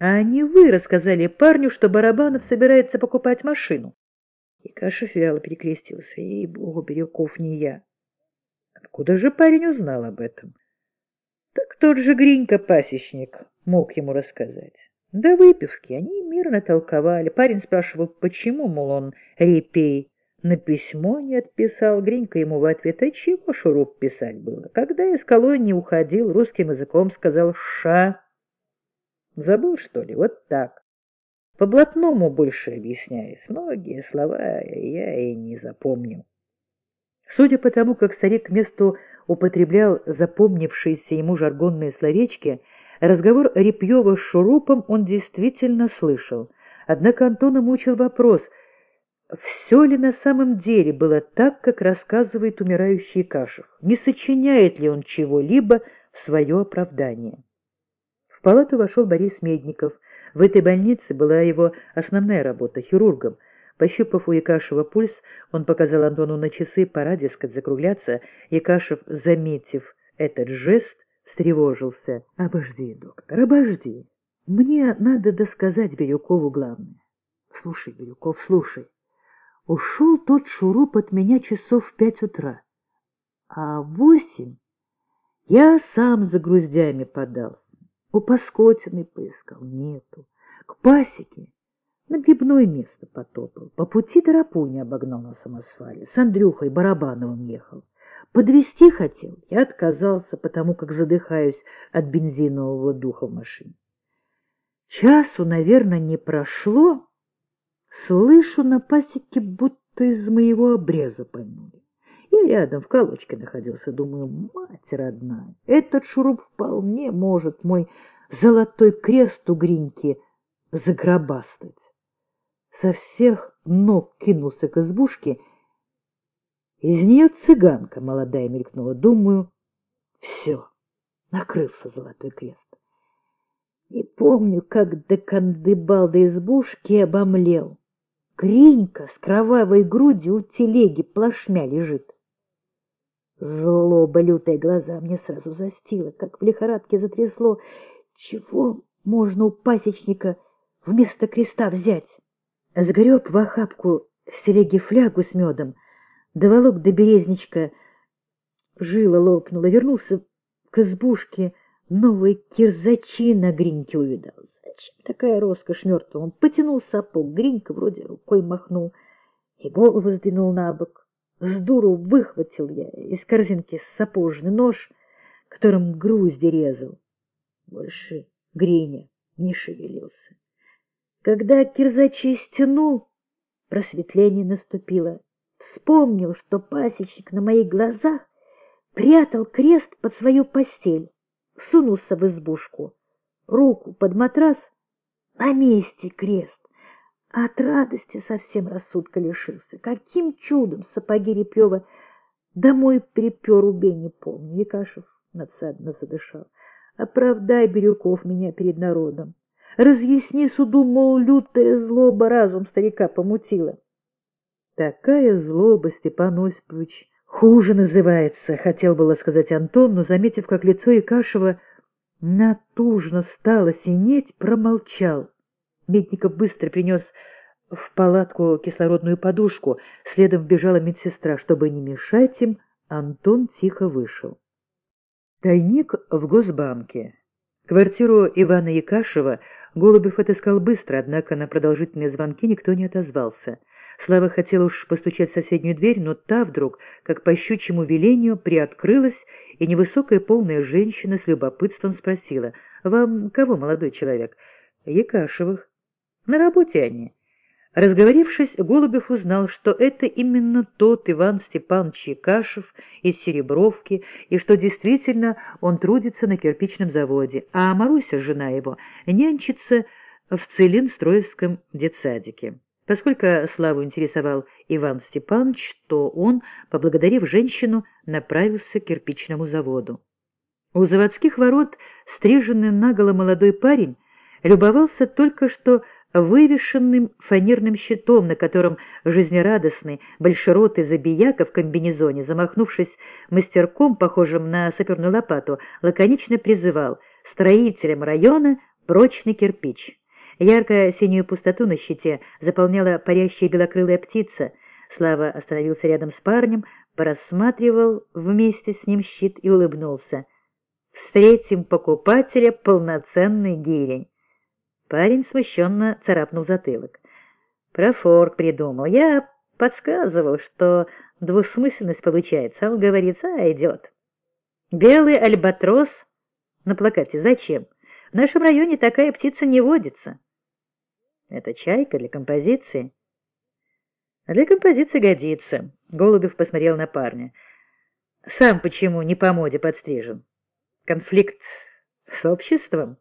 А не вы рассказали парню, что Барабанов собирается покупать машину. И Кашев вяло перекрестился. Ей-богу, Бирюков не я. Откуда же парень узнал об этом? Так тот же Гринька-пасечник мог ему рассказать. До выпивки они мирно толковали. Парень спрашивал, почему, мол, он репей. На письмо не отписал. Гринька ему в ответ, а чего шуруп писать было? Когда из колонии уходил, русским языком сказал «ша». Забыл, что ли? Вот так. По блатному больше объясняюсь. Многие слова я и не запомню. Судя по тому, как старик к месту употреблял запомнившиеся ему жаргонные словечки, разговор Репьева с Шурупом он действительно слышал. Однако Антона мучил вопрос, все ли на самом деле было так, как рассказывает умирающий Кашев, не сочиняет ли он чего-либо в свое оправдание. Палату вошел Борис Медников. В этой больнице была его основная работа — хирургом — Пощупав у Якашева пульс, он показал Антону на часы, пора, дескать, закругляться. Якашев, заметив этот жест, встревожился. — Обожди, доктор, обожди. Мне надо досказать Бирюкову главное. Слушай, Бирюков, слушай. Ушел тот шуруп от меня часов в пять утра. А в восемь я сам за груздями подался. У Паскотины поискал, нету. К пасеке на грибное место потопал. По пути Тарапуни обогнал на самосвале. С Андрюхой Барабановым ехал. Подвести хотел. Я отказался, потому как задыхаюсь от бензинового духа в машине. Часу, наверное, не прошло. Слышу на пасеке, будто из моего обреза поймали. Я рядом в колочке находился, думаю, мать родная, этот шуруп вполне может мой золотой крест у Гриньки загробастать со всех ног кинулся к избушке. Из нее цыганка молодая мелькнула. Думаю, все, накрылся золотой крест. Не помню, как докандыбал до избушки обомлел. Кринька с кровавой грудью у телеги плашмя лежит. Злоба лютая глаза мне сразу застила, как в лихорадке затрясло. Чего можно у пасечника вместо креста взять? сгреб в охапку с телеги флягу с медом, доволок до березничка, жила лопнула, вернулся к избушке, новые кирзачи на гриньке увидал. Зачем такая роскошь мертвая? Он потянул сапог, гринька вроде рукой махнул и голову сдвинул на бок. С дуру выхватил я из корзинки сапожный нож, которым грузди резал. Больше гриня не шевелился. Когда кирзачи стянул, просветление наступило. Вспомнил, что пасечник на моих глазах прятал крест под свою постель, сунулся в избушку, руку под матрас, на месте крест. От радости совсем рассудка лишился. Каким чудом сапоги Репьева домой припер, убей, не помню. Якашев надсадно задышал. Оправдай, Бирюков, меня перед народом. Разъясни суду, мол, лютая злоба разум старика помутила. Такая злоба, Степан Осипович, хуже называется, хотел было сказать Антон, но, заметив, как лицо Якашева натужно стало синеть, промолчал. Медников быстро принес в палатку кислородную подушку, следом вбежала медсестра. Чтобы не мешать им, Антон тихо вышел. Тайник в Госбанке. Квартиру Ивана Якашева Голубев отыскал быстро, однако на продолжительные звонки никто не отозвался. Слава хотел уж постучать в соседнюю дверь, но та вдруг, как по щучьему велению, приоткрылась, и невысокая полная женщина с любопытством спросила, «Вам кого, молодой человек?» «Якашевых». «На работе они». Разговорившись, Голубев узнал, что это именно тот Иван Степанович Якашев из Серебровки, и что действительно он трудится на кирпичном заводе, а Маруся, жена его, нянчится в Целинстроевском детсадике. Поскольку Славу интересовал Иван Степанович, то он, поблагодарив женщину, направился к кирпичному заводу. У заводских ворот стриженный наголо молодой парень любовался только что вывешенным фанерным щитом, на котором жизнерадостный большеротый забияка в комбинезоне, замахнувшись мастерком, похожим на саперную лопату, лаконично призывал строителям района прочный кирпич. Ярко-синюю пустоту на щите заполняла парящая белокрылая птица. Слава остановился рядом с парнем, просматривал вместе с ним щит и улыбнулся. «Встретим покупателя полноценный гирень». Парень смущенно царапнул затылок. «Профорк придумал. Я подсказывал, что двусмысленность получается, а он говорит, а идет». «Белый альбатрос на плакате зачем? В нашем районе такая птица не водится». «Это чайка для композиции?» «Для композиции годится», — Голубев посмотрел на парня. «Сам почему не по моде подстрижен? Конфликт с обществом?»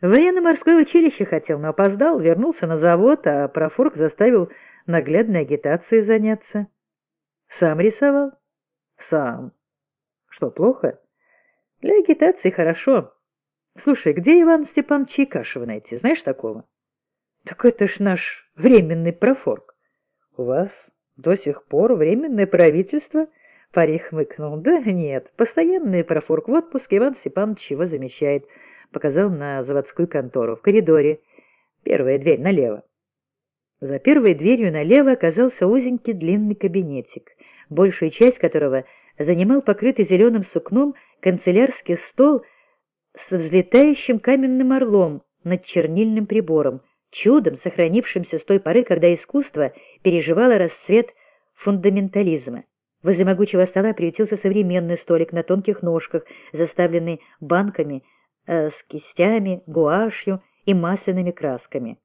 Военно-морское училище хотел, но опоздал, вернулся на завод, а профорк заставил наглядной агитацией заняться. Сам рисовал? Сам. Что, плохо? Для агитации хорошо. Слушай, где Иван Степан Чайкашева найти? Знаешь такого? Так это ж наш временный профорк. У вас до сих пор временное правительство? Парень хмыкнул. Да нет, постоянный профорк в отпуске Иван Степанович его замещает. Показал на заводскую контору. В коридоре. Первая дверь налево. За первой дверью налево оказался узенький длинный кабинетик, большую часть которого занимал покрытый зеленым сукном канцелярский стол с взлетающим каменным орлом над чернильным прибором, чудом сохранившимся с той поры, когда искусство переживало расцвет фундаментализма. Возле могучего стола приютился современный столик на тонких ножках, заставленный банками э, с кистями, гуашью и масляными красками.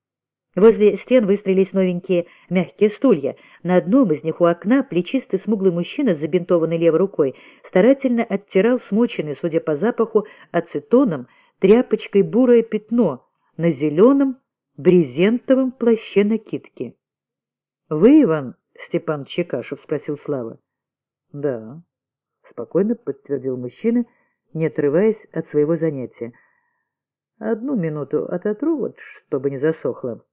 Возле стен выстроились новенькие мягкие стулья. На одном из них у окна плечистый смуглый мужчина с забинтованной левой рукой старательно оттирал смоченный, судя по запаху, ацетоном, тряпочкой бурое пятно на зеленом брезентовом плаще накидки. — Вы, Иван Степан Чекашев? — спросил Слава. — Да, — спокойно подтвердил мужчина, не отрываясь от своего занятия. — Одну минуту ототру, вот, чтобы не засохло.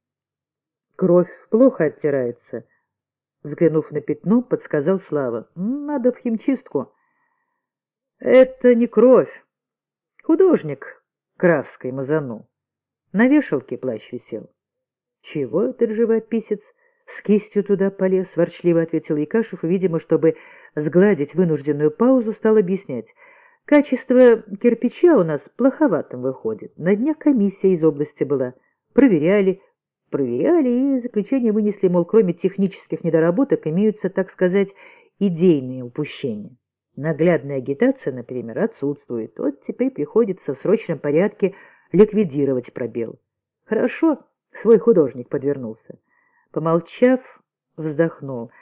Кровь плохо оттирается. Взглянув на пятно, подсказал Слава. Надо в химчистку. Это не кровь. Художник краской мазанул. На вешалке плащ висел. Чего этот живописец с кистью туда полез? Ворчливо ответил Якашев, видимо, чтобы сгладить вынужденную паузу, стал объяснять. Качество кирпича у нас плоховатым выходит. На днях комиссия из области была. Проверяли, проверяли и заключение вынесли, мол, кроме технических недоработок имеются, так сказать, идейные упущения. Наглядная агитация, например, отсутствует. Вот теперь приходится в срочном порядке ликвидировать пробел. Хорошо, свой художник подвернулся. Помолчав, вздохнул —